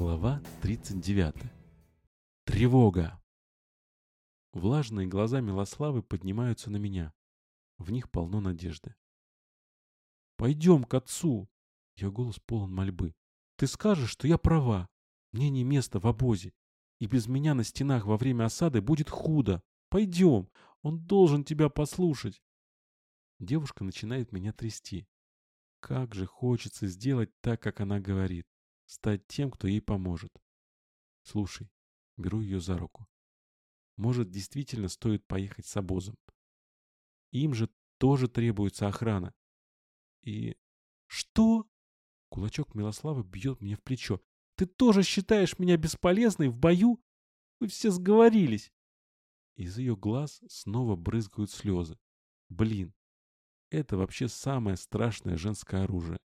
Глава 39. Тревога. Влажные глаза Милославы поднимаются на меня. В них полно надежды. «Пойдем к отцу!» Ее голос полон мольбы. «Ты скажешь, что я права. Мне не место в обозе. И без меня на стенах во время осады будет худо. Пойдем! Он должен тебя послушать!» Девушка начинает меня трясти. Как же хочется сделать так, как она говорит стать тем, кто ей поможет. Слушай, беру ее за руку. Может, действительно стоит поехать с обозом. Им же тоже требуется охрана. И... Что? Кулачок Милославы бьет мне в плечо. Ты тоже считаешь меня бесполезной в бою? Вы все сговорились. Из ее глаз снова брызгают слезы. Блин, это вообще самое страшное женское оружие.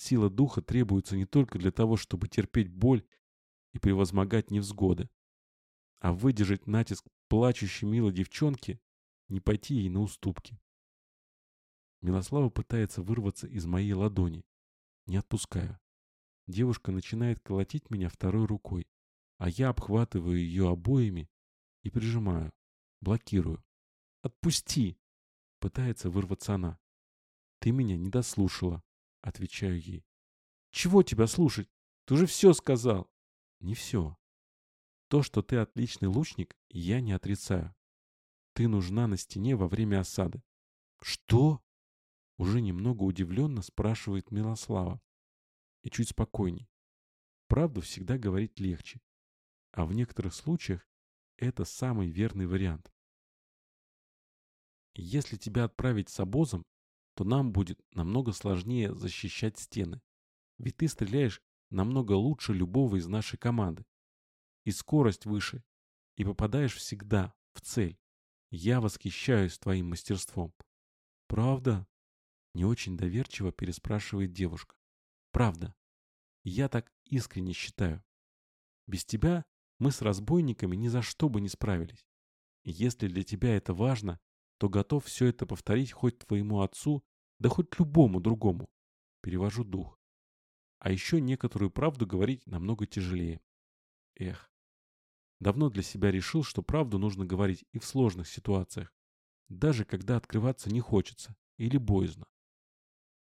Сила духа требуется не только для того, чтобы терпеть боль и превозмогать невзгоды, а выдержать натиск плачущей милой девчонки, не пойти ей на уступки. Милослава пытается вырваться из моей ладони. Не отпускаю. Девушка начинает колотить меня второй рукой, а я обхватываю ее обоими и прижимаю, блокирую. «Отпусти!» — пытается вырваться она. «Ты меня не дослушала. — отвечаю ей. «Чего тебя слушать? Ты уже все сказал!» «Не все. То, что ты отличный лучник, я не отрицаю. Ты нужна на стене во время осады». «Что?» Уже немного удивленно спрашивает Милослава. И чуть спокойней. Правду всегда говорить легче. А в некоторых случаях это самый верный вариант. Если тебя отправить с обозом, то нам будет намного сложнее защищать стены. Ведь ты стреляешь намного лучше любого из нашей команды. И скорость выше. И попадаешь всегда в цель. Я восхищаюсь твоим мастерством. Правда? Не очень доверчиво переспрашивает девушка. Правда. Я так искренне считаю. Без тебя мы с разбойниками ни за что бы не справились. Если для тебя это важно, то готов все это повторить хоть твоему отцу да хоть любому другому. Перевожу дух. А еще некоторую правду говорить намного тяжелее. Эх. Давно для себя решил, что правду нужно говорить и в сложных ситуациях. Даже когда открываться не хочется или боязно.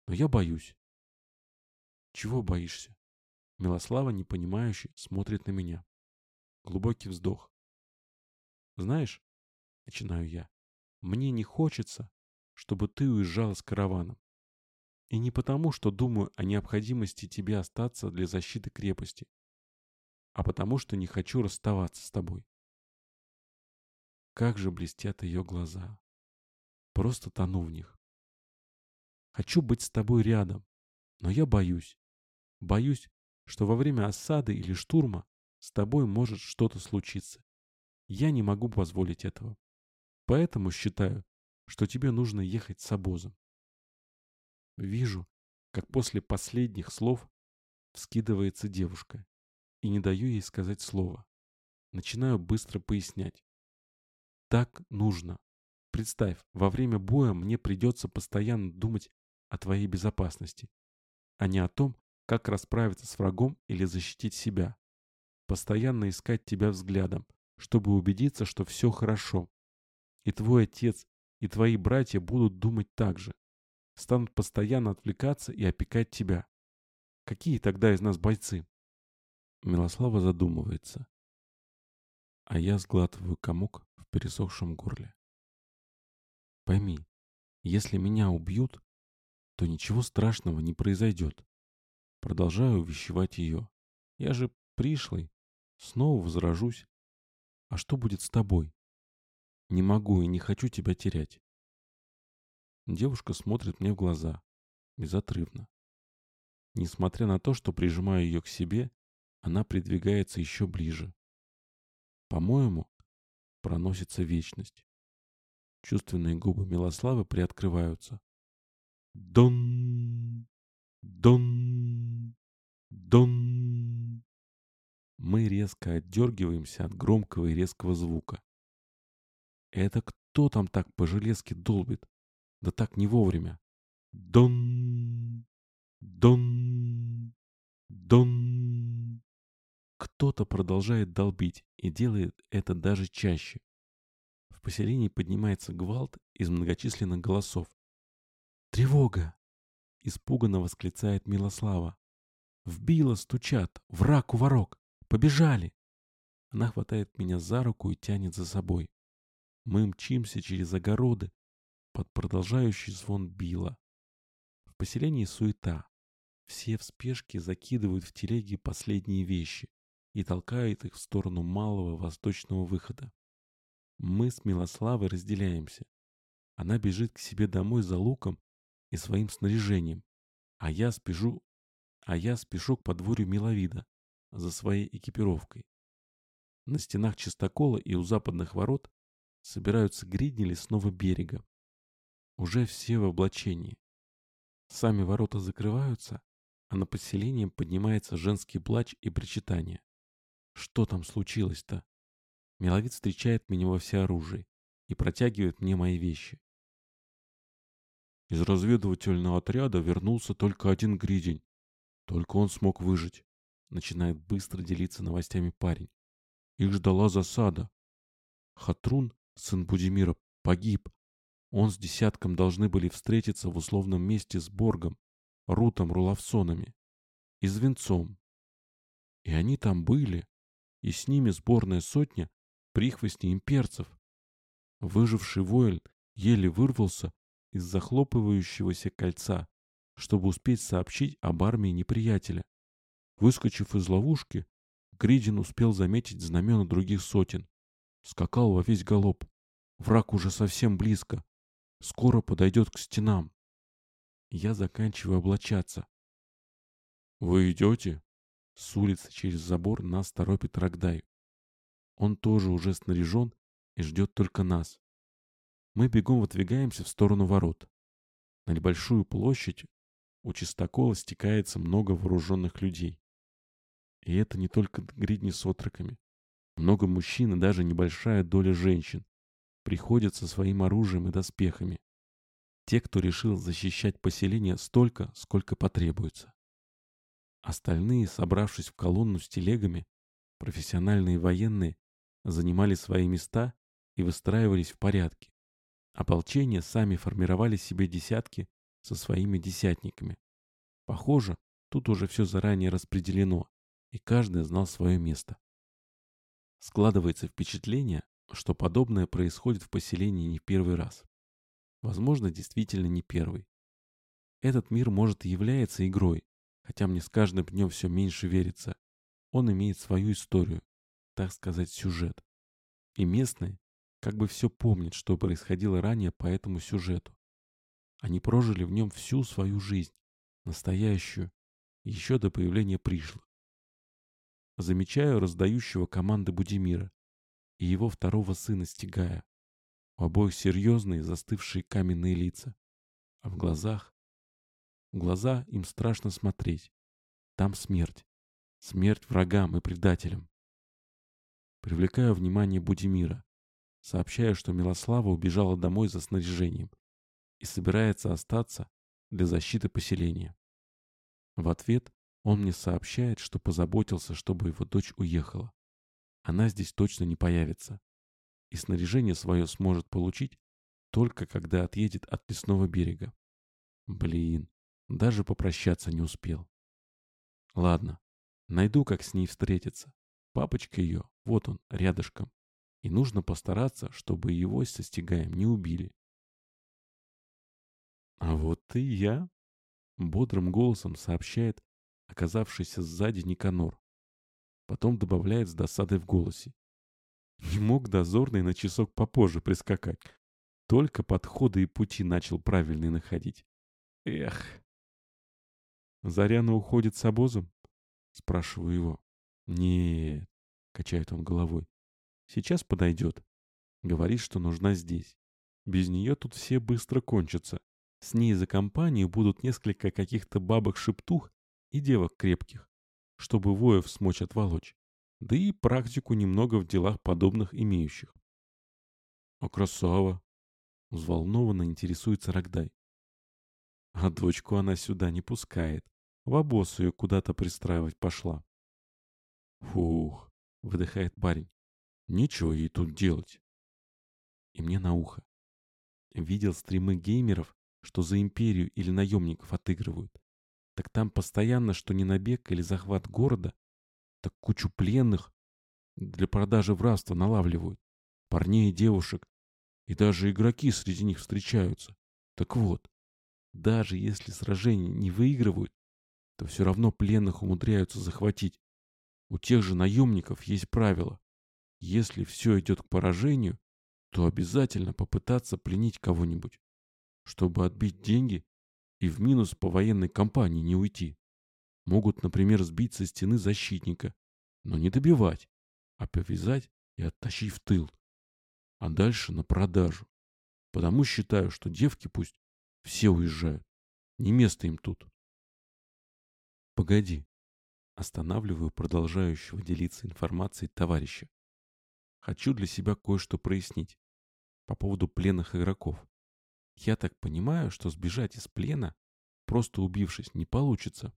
Но я боюсь. Чего боишься? Милослава, непонимающе, смотрит на меня. Глубокий вздох. Знаешь, начинаю я, мне не хочется, чтобы ты уезжала с караваном. И не потому, что думаю о необходимости тебе остаться для защиты крепости, а потому, что не хочу расставаться с тобой. Как же блестят ее глаза. Просто тону в них. Хочу быть с тобой рядом, но я боюсь. Боюсь, что во время осады или штурма с тобой может что-то случиться. Я не могу позволить этого. Поэтому считаю, что тебе нужно ехать с обозом. Вижу, как после последних слов вскидывается девушка, и не даю ей сказать слова. Начинаю быстро пояснять. Так нужно. Представь, во время боя мне придется постоянно думать о твоей безопасности, а не о том, как расправиться с врагом или защитить себя. Постоянно искать тебя взглядом, чтобы убедиться, что все хорошо. И твой отец и твои братья будут думать так же. Станут постоянно отвлекаться и опекать тебя. Какие тогда из нас бойцы? Милослава задумывается. А я сглатываю комок в пересохшем горле. Пойми, если меня убьют, то ничего страшного не произойдет. Продолжаю увещевать ее. Я же пришлый. Снова возражусь. А что будет с тобой? Не могу и не хочу тебя терять. Девушка смотрит мне в глаза, безотрывно. Несмотря на то, что прижимаю ее к себе, она придвигается еще ближе. По-моему, проносится вечность. Чувственные губы Милославы приоткрываются. Дон! Дон! Дон! Мы резко отдергиваемся от громкого и резкого звука. Это кто там так по железке долбит? Да так не вовремя. Дон, дон, дон. кто-то продолжает долбить и делает это даже чаще. В поселении поднимается гвалт из многочисленных голосов. «Тревога!» — испуганно восклицает Милослава. «Вбило, стучат! Враг у ворог! Побежали!» Она хватает меня за руку и тянет за собой. Мы мчимся через огороды под продолжающий звон била. В поселении суета. Все в спешке закидывают в телеги последние вещи и толкают их в сторону малого восточного выхода. Мы с Милославой разделяемся. Она бежит к себе домой за луком и своим снаряжением, а я спешу, а я спешу к подворью Миловида за своей экипировкой. На стенах чистокола и у западных ворот собираются гридни лесного берега. Уже все в облачении. Сами ворота закрываются, а на поселение поднимается женский плач и причитание. Что там случилось-то? Миловид встречает меня во всеоружии и протягивает мне мои вещи. Из разведывательного отряда вернулся только один гридень. Только он смог выжить. Начинает быстро делиться новостями парень. Их ждала засада. Хатрун, сын Будимира, погиб. Он с десятком должны были встретиться в условном месте с Боргом, Рутом Рулавсонами и Звенцом. И они там были, и с ними сборная сотня прихвостней имперцев. Выживший воин еле вырвался из захлопывающегося кольца, чтобы успеть сообщить об армии неприятеля. Выскочив из ловушки, Гридин успел заметить знамена других сотен. Скакал во весь галоп. Враг уже совсем близко. Скоро подойдет к стенам. Я заканчиваю облачаться. «Вы идете?» С улицы через забор нас торопит Рогдай. Он тоже уже снаряжен и ждет только нас. Мы бегом выдвигаемся в сторону ворот. На небольшую площадь у чистокола стекается много вооруженных людей. И это не только гридни с отроками. Много мужчин и даже небольшая доля женщин приходят со своим оружием и доспехами. Те, кто решил защищать поселение столько, сколько потребуется. Остальные, собравшись в колонну с телегами, профессиональные военные, занимали свои места и выстраивались в порядке. Ополчение сами формировали себе десятки со своими десятниками. Похоже, тут уже все заранее распределено, и каждый знал свое место. Складывается впечатление, что подобное происходит в поселении не первый раз. Возможно, действительно не первый. Этот мир, может, и является игрой, хотя мне с каждым днем все меньше верится. Он имеет свою историю, так сказать, сюжет. И местные как бы все помнят, что происходило ранее по этому сюжету. Они прожили в нем всю свою жизнь, настоящую, еще до появления пришлых. Замечаю раздающего команды Будимира и его второго сына Стигая. У обоих серьезные застывшие каменные лица. А в глазах... В глаза им страшно смотреть. Там смерть. Смерть врагам и предателям. Привлекаю внимание Будимира. Сообщаю, что Милослава убежала домой за снаряжением и собирается остаться для защиты поселения. В ответ он мне сообщает, что позаботился, чтобы его дочь уехала. Она здесь точно не появится. И снаряжение свое сможет получить только когда отъедет от лесного берега. Блин, даже попрощаться не успел. Ладно, найду, как с ней встретиться. Папочка ее, вот он, рядышком. И нужно постараться, чтобы его со стягаем не убили. А вот и я, бодрым голосом сообщает оказавшийся сзади Никанор. Потом добавляет с досадой в голосе. Не мог дозорный на часок попозже прискакать. Только подходы и пути начал правильные находить. Эх. Заряна уходит с обозом? Спрашиваю его. Нет, качает он головой. Сейчас подойдет. Говорит, что нужна здесь. Без нее тут все быстро кончатся. С ней за компанию будут несколько каких-то бабок-шептух и девок крепких, чтобы воев смочь отволочь. Да и практику немного в делах подобных имеющих. «А красава!» — взволнованно интересуется Рогдай. А дочку она сюда не пускает. В обоз ее куда-то пристраивать пошла. Фух, выдыхает парень. Нечего ей тут делать. И мне на ухо. Видел стримы геймеров, что за империю или наемников отыгрывают. Так там постоянно, что не набег или захват города, так кучу пленных для продажи в рабство налавливают. Парней и девушек. И даже игроки среди них встречаются. Так вот, даже если сражения не выигрывают, то все равно пленных умудряются захватить. У тех же наемников есть правило. Если все идет к поражению, то обязательно попытаться пленить кого-нибудь, чтобы отбить деньги и в минус по военной кампании не уйти. Могут, например, сбить со стены защитника, но не добивать, а повязать и оттащить в тыл. А дальше на продажу. Потому считаю, что девки пусть все уезжают. Не место им тут. Погоди. Останавливаю продолжающего делиться информацией товарища. Хочу для себя кое-что прояснить. По поводу пленных игроков. Я так понимаю, что сбежать из плена, просто убившись, не получится.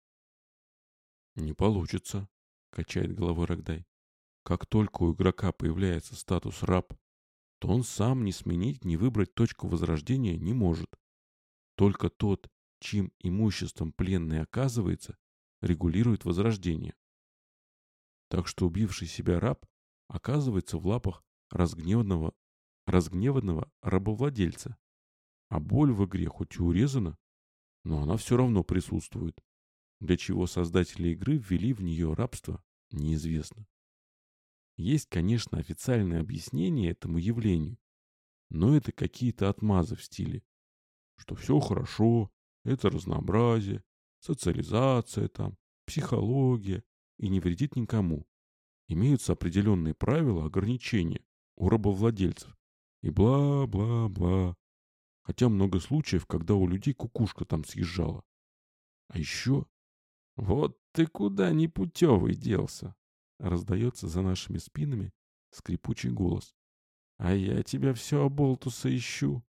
Не получится, качает головой Рогдай. Как только у игрока появляется статус раб, то он сам не сменить, не выбрать точку возрождения не может. Только тот, чьим имуществом пленный оказывается, регулирует возрождение. Так что убивший себя раб оказывается в лапах разгневанного, разгневанного рабовладельца. А боль в игре хоть и урезана, но она все равно присутствует. Для чего создатели игры ввели в нее рабство, неизвестно. Есть, конечно, официальное объяснение этому явлению, но это какие-то отмазы в стиле, что все хорошо, это разнообразие, социализация там, психология и не вредит никому. Имеются определенные правила ограничения у рабовладельцев и бла-бла-бла. Хотя много случаев, когда у людей кукушка там съезжала. А еще... Вот ты куда непутевый делся, раздается за нашими спинами скрипучий голос. А я тебя все оболтуса ищу.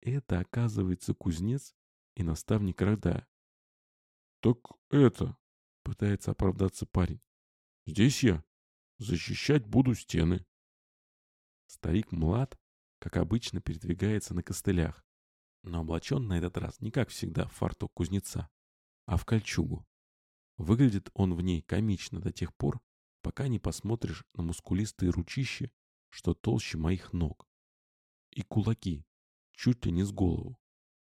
Это, оказывается, кузнец и наставник Рогдая. «Так это...» — пытается оправдаться парень. «Здесь я. Защищать буду стены». Старик Млад, как обычно, передвигается на костылях, но облачен на этот раз не как всегда в фартук кузнеца, а в кольчугу. Выглядит он в ней комично до тех пор, пока не посмотришь на мускулистые ручища, что толще моих ног. И кулаки, чуть ли не с голову.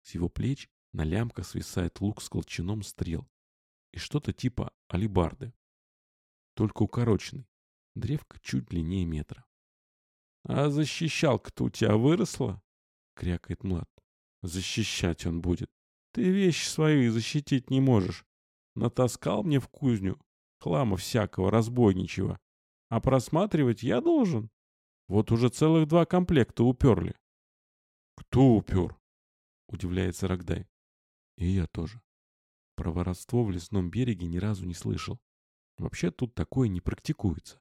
С его плеч на лямках свисает лук с колчаном стрел и что-то типа алибарды. Только укороченный. Древко чуть длиннее метра. «А защищалка-то у тебя выросла?» — крякает Млад. «Защищать он будет. Ты вещи свои защитить не можешь. Натаскал мне в кузню хлама всякого разбойничего. А просматривать я должен. Вот уже целых два комплекта уперли». «Кто упер?» — удивляется Рогдай. И я тоже. Про воровство в лесном береге ни разу не слышал. Вообще тут такое не практикуется.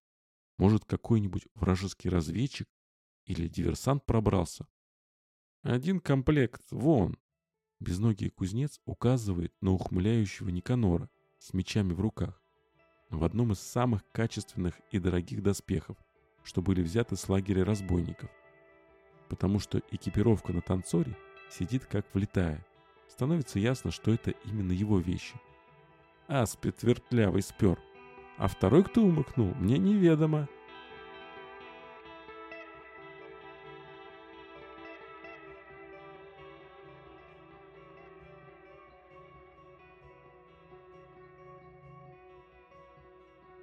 Может, какой-нибудь вражеский разведчик или диверсант пробрался. Один комплект, вон. Безногий кузнец указывает на ухмыляющего Никанора с мечами в руках. В одном из самых качественных и дорогих доспехов, что были взяты с лагеря разбойников. Потому что экипировка на танцоре сидит как влетая становится ясно, что это именно его вещи. Аспид вертлявый спер. А второй, кто умыкнул, мне неведомо.